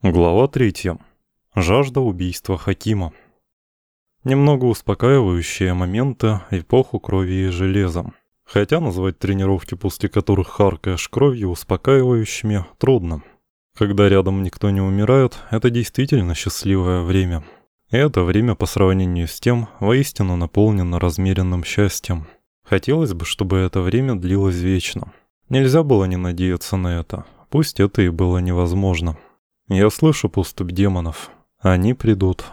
Глава третья. Жажда убийства Хакима. Немного успокаивающие моменты эпоху крови и железа. Хотя назвать тренировки, после которых харкаешь кровью, успокаивающими, трудно. Когда рядом никто не умирает, это действительно счастливое время. И это время по сравнению с тем, воистину наполнено размеренным счастьем. Хотелось бы, чтобы это время длилось вечно. Нельзя было не надеяться на это, пусть это и было невозможно. Я слышу поступь демонов. Они придут.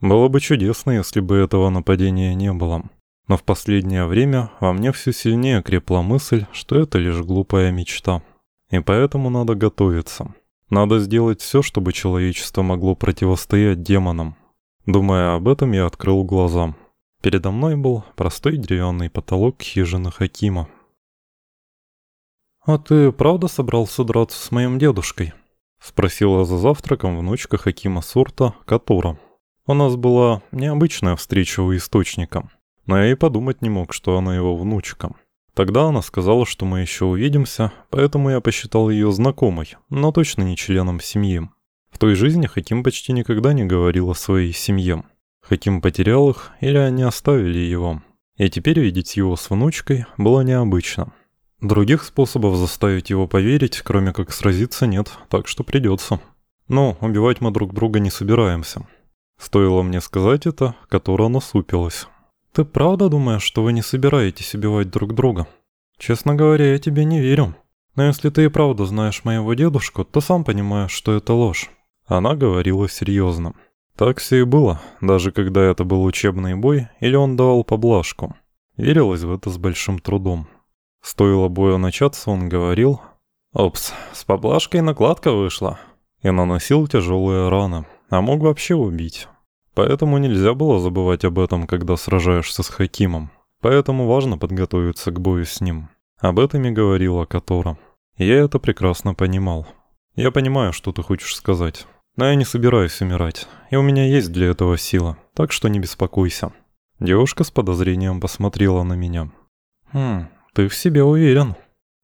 Было бы чудесно, если бы этого нападения не было. Но в последнее время во мне все сильнее крепла мысль, что это лишь глупая мечта. И поэтому надо готовиться. Надо сделать все, чтобы человечество могло противостоять демонам. Думая об этом, я открыл глаза. Передо мной был простой деревянный потолок хижины Хакима. «А ты правда собрался драться с моим дедушкой?» Спросила за завтраком внучка Хакима Сурта, Катура. У нас была необычная встреча у источника, но я и подумать не мог, что она его внучка. Тогда она сказала, что мы еще увидимся, поэтому я посчитал ее знакомой, но точно не членом семьи. В той жизни Хаким почти никогда не говорил о своей семье. Хаким потерял их или они оставили его. И теперь видеть его с внучкой было необычно. Других способов заставить его поверить, кроме как сразиться, нет, так что придется. Но убивать мы друг друга не собираемся. Стоило мне сказать это, которая насупилась. «Ты правда думаешь, что вы не собираетесь убивать друг друга?» «Честно говоря, я тебе не верю. Но если ты и правда знаешь моего дедушку, то сам понимаешь, что это ложь». Она говорила серьезно. Так все и было, даже когда это был учебный бой или он давал поблажку. Верилось в это с большим трудом. Стоило бою начаться, он говорил «Опс, с поблажкой накладка вышла» и наносил тяжелые раны, а мог вообще убить. Поэтому нельзя было забывать об этом, когда сражаешься с Хакимом. Поэтому важно подготовиться к бою с ним. Об этом и говорила Катора. Я это прекрасно понимал. Я понимаю, что ты хочешь сказать. Но я не собираюсь умирать, и у меня есть для этого сила, так что не беспокойся. Девушка с подозрением посмотрела на меня. «Хм, ты в себе уверен.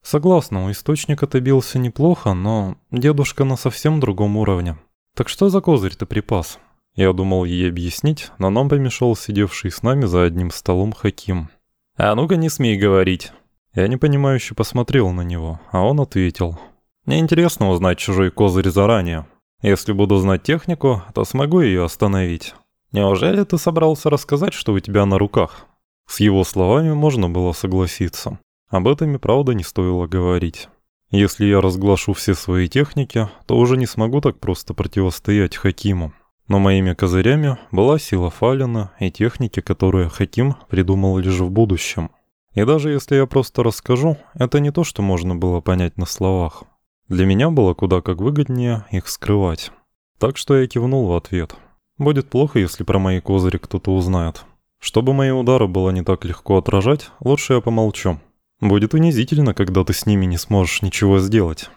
Согласна, у источника ты бился неплохо, но дедушка на совсем другом уровне. Так что за козырь ты припас? Я думал ей объяснить, но нам помешал сидевший с нами за одним столом Хаким. «А ну-ка не смей говорить». Я непонимающе посмотрел на него, а он ответил. «Мне интересно узнать чужой козырь заранее. Если буду знать технику, то смогу ее остановить. Неужели ты собрался рассказать, что у тебя на руках?» С его словами можно было согласиться. Об этом и правда не стоило говорить. Если я разглашу все свои техники, то уже не смогу так просто противостоять Хакиму. Но моими козырями была сила Фалина и техники, которые Хаким придумал лишь в будущем. И даже если я просто расскажу, это не то, что можно было понять на словах. Для меня было куда как выгоднее их скрывать. Так что я кивнул в ответ. Будет плохо, если про мои козыри кто-то узнает. Чтобы мои удары было не так легко отражать, лучше я помолчу. Будет унизительно, когда ты с ними не сможешь ничего сделать.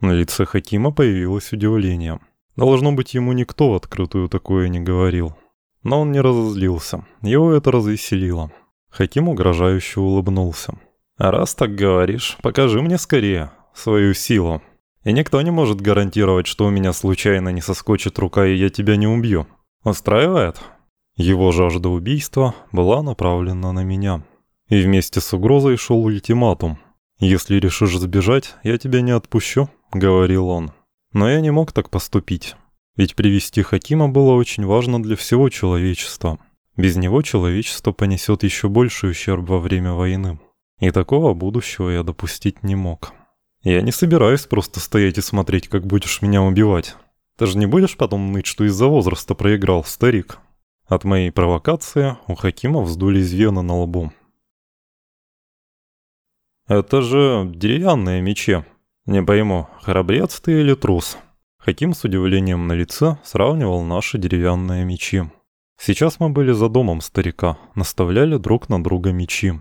На лице Хакима появилось удивление. Должно быть, ему никто в открытую такое не говорил. Но он не разозлился. Его это развеселило. Хаким угрожающе улыбнулся. «А раз так говоришь, покажи мне скорее свою силу. И никто не может гарантировать, что у меня случайно не соскочит рука и я тебя не убью. Устраивает?» Его жажда убийства была направлена на меня. И вместе с угрозой шел ультиматум. «Если решишь сбежать, я тебя не отпущу», — говорил он. Но я не мог так поступить. Ведь привести Хакима было очень важно для всего человечества. Без него человечество понесет еще больший ущерб во время войны. И такого будущего я допустить не мог. Я не собираюсь просто стоять и смотреть, как будешь меня убивать. Ты же не будешь потом ныть, что из-за возраста проиграл, старик?» От моей провокации у Хакима вздулись вены на лбу. «Это же деревянные мечи. Не пойму, храбрец ты или трус?» Хаким с удивлением на лице сравнивал наши деревянные мечи. Сейчас мы были за домом старика, наставляли друг на друга мечи.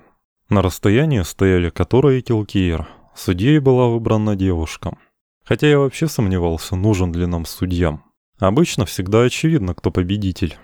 На расстоянии стояли Котора и Килкиер. Судьей была выбрана девушка. Хотя я вообще сомневался, нужен ли нам судья. Обычно всегда очевидно, кто победитель.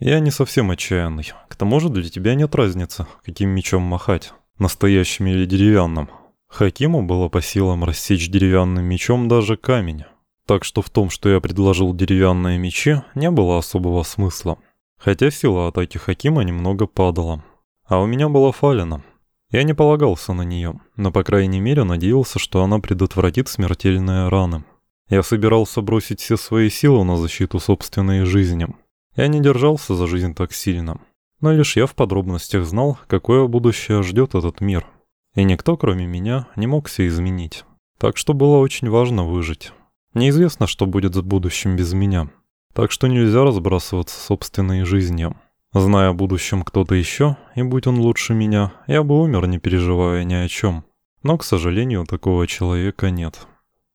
Я не совсем отчаянный. К тому же для тебя нет разницы, каким мечом махать, настоящим или деревянным. Хакиму было по силам рассечь деревянным мечом даже камень. Так что в том, что я предложил деревянные мечи, не было особого смысла. Хотя сила атаки Хакима немного падала. А у меня была фалина. Я не полагался на нее, но по крайней мере надеялся, что она предотвратит смертельные раны. Я собирался бросить все свои силы на защиту собственной жизни. Я не держался за жизнь так сильно. Но лишь я в подробностях знал, какое будущее ждет этот мир. И никто, кроме меня, не мог все изменить. Так что было очень важно выжить. Неизвестно, что будет с будущим без меня. Так что нельзя разбрасываться собственной жизнью. Зная о будущем кто-то еще, и будь он лучше меня, я бы умер, не переживая ни о чем. Но, к сожалению, такого человека нет.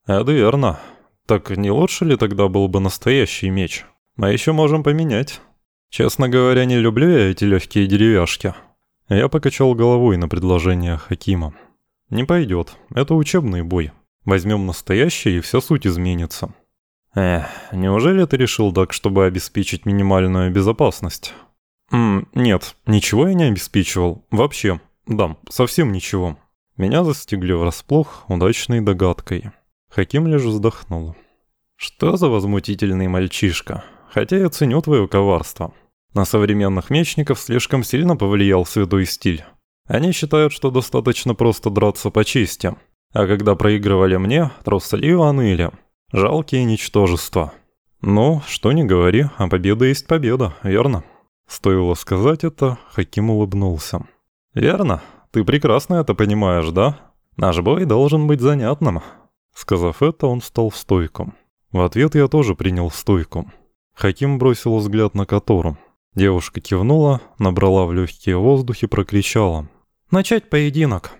Это верно. Так не лучше ли тогда был бы настоящий меч? Мы еще можем поменять. Честно говоря, не люблю я эти легкие деревяшки. Я покачал головой на предложение Хакима. Не пойдет. Это учебный бой. Возьмем настоящий, и вся суть изменится. Эх, неужели ты решил так, чтобы обеспечить минимальную безопасность? Ммм, нет, ничего я не обеспечивал. Вообще. Да, совсем ничего. Меня застигли врасплох удачной догадкой. Хаким лишь вздохнул. Что за возмутительный мальчишка. Хотя я ценю твое коварство. На современных мечников слишком сильно повлиял святой стиль. Они считают, что достаточно просто драться по чести. А когда проигрывали мне, трусливо ныли. Жалкие ничтожества. Ну, что не говори, а победа есть победа, верно? Стоило сказать это, Хаким улыбнулся. Верно, ты прекрасно это понимаешь, да? Наш бой должен быть занятным. Сказав это, он встал в стойку. В ответ я тоже принял стойку. Хаким бросил взгляд на Котору. Девушка кивнула, набрала в легкие воздух и прокричала. «Начать поединок!»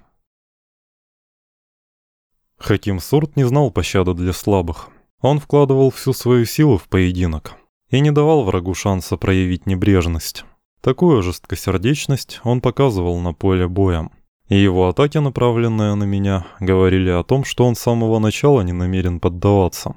Хаким Сурт не знал пощады для слабых. Он вкладывал всю свою силу в поединок и не давал врагу шанса проявить небрежность. Такую жесткосердечность он показывал на поле боя. И его атаки, направленные на меня, говорили о том, что он с самого начала не намерен поддаваться.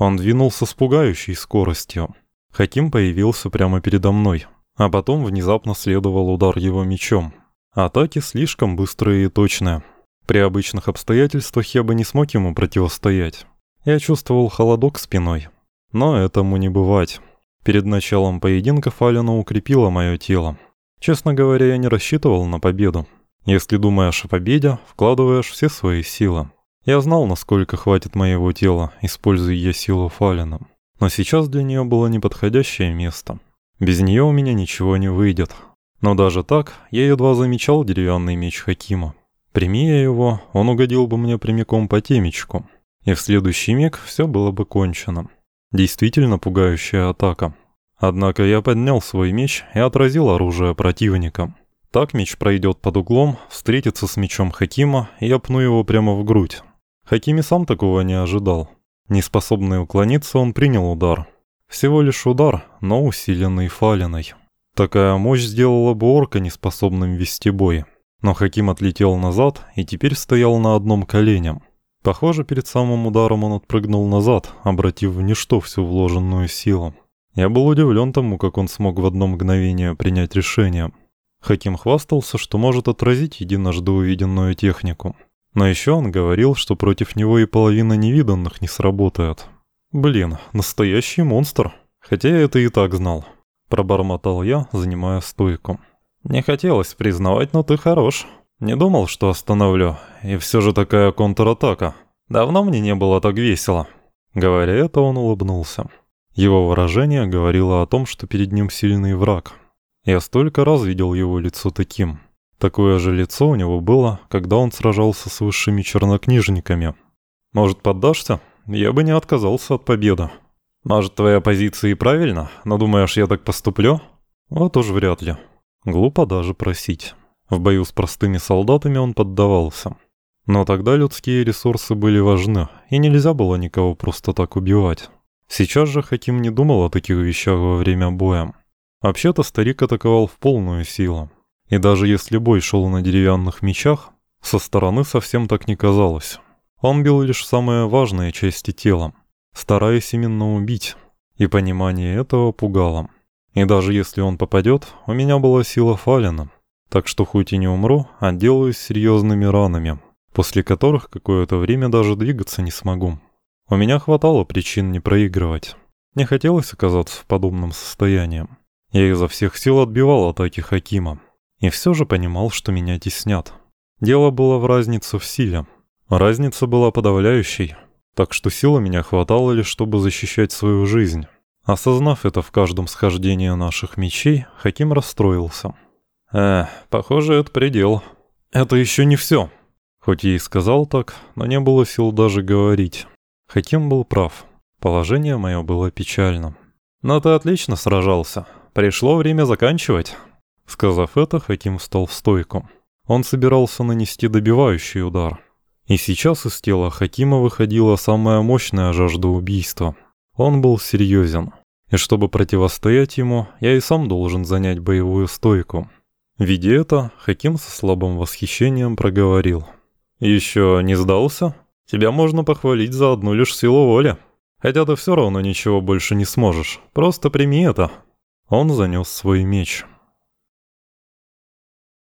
Он двинулся с пугающей скоростью. Хаким появился прямо передо мной, а потом внезапно следовал удар его мечом. Атаки слишком быстрые и точные. При обычных обстоятельствах я бы не смог ему противостоять. Я чувствовал холодок спиной. Но этому не бывать. Перед началом поединка Фалина укрепила мое тело. Честно говоря, я не рассчитывал на победу. Если думаешь о победе, вкладываешь все свои силы. Я знал, насколько хватит моего тела, используя я силу Фалина. Но сейчас для нее было неподходящее место. Без нее у меня ничего не выйдет. Но даже так, я едва замечал деревянный меч Хакима. Прими я его, он угодил бы мне прямиком по темечку. И в следующий миг все было бы кончено. Действительно пугающая атака. Однако я поднял свой меч и отразил оружие противника. Так меч пройдет под углом, встретится с мечом Хакима, и я пну его прямо в грудь. Хакими сам такого не ожидал. Неспособный уклониться, он принял удар. Всего лишь удар, но усиленный фалиной. Такая мощь сделала бы орка неспособным вести бой. Но Хаким отлетел назад и теперь стоял на одном колене. Похоже, перед самым ударом он отпрыгнул назад, обратив в ничто всю вложенную силу. Я был удивлен тому, как он смог в одно мгновение принять решение. Хаким хвастался, что может отразить единожды увиденную технику. Но еще он говорил, что против него и половина невиданных не сработает. Блин, настоящий монстр. Хотя я это и так знал. Пробормотал я, занимая стойку. «Не хотелось признавать, но ты хорош. Не думал, что остановлю. И все же такая контратака. Давно мне не было так весело». Говоря это, он улыбнулся. Его выражение говорило о том, что перед ним сильный враг. Я столько раз видел его лицо таким. Такое же лицо у него было, когда он сражался с высшими чернокнижниками. «Может, поддашься? Я бы не отказался от победы». «Может, твоя позиция и правильна, но думаешь, я так поступлю?» «Вот уж вряд ли». Глупо даже просить. В бою с простыми солдатами он поддавался. Но тогда людские ресурсы были важны, и нельзя было никого просто так убивать. Сейчас же Хаким не думал о таких вещах во время боя. Вообще-то старик атаковал в полную силу. И даже если бой шел на деревянных мечах, со стороны совсем так не казалось. Он бил лишь самые важные части тела, стараясь именно убить, и понимание этого пугало. И даже если он попадет, у меня была сила Фалина. Так что хоть и не умру, отделаюсь серьезными ранами, после которых какое-то время даже двигаться не смогу. У меня хватало причин не проигрывать. Не хотелось оказаться в подобном состоянии. Я изо всех сил отбивал атаки Хакима. И все же понимал, что меня теснят. Дело было в разнице в силе. Разница была подавляющей, так что силы меня хватало лишь, чтобы защищать свою жизнь. Осознав это в каждом схождении наших мечей, Хаким расстроился. «Э, похоже, это предел. Это еще не все». Хоть я и сказал так, но не было сил даже говорить. Хаким был прав. Положение мое было печальным. «Но ты отлично сражался. Пришло время заканчивать». Сказав это, Хаким встал в стойку. Он собирался нанести добивающий удар. И сейчас из тела Хакима выходила самая мощная жажда убийства. Он был серьезен. И чтобы противостоять ему, я и сам должен занять боевую стойку. Видя это, Хаким со слабым восхищением проговорил. «Еще не сдался? Тебя можно похвалить за одну лишь силу воли. Хотя ты все равно ничего больше не сможешь. Просто прими это». Он занес свой меч.